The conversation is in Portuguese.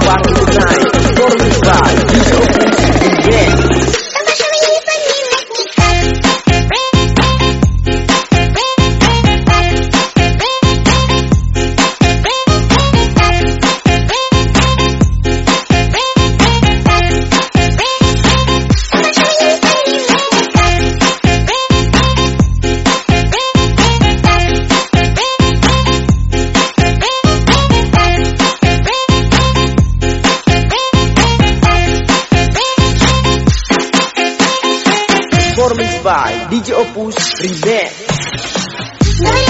back in time. By DJ Opus Remix.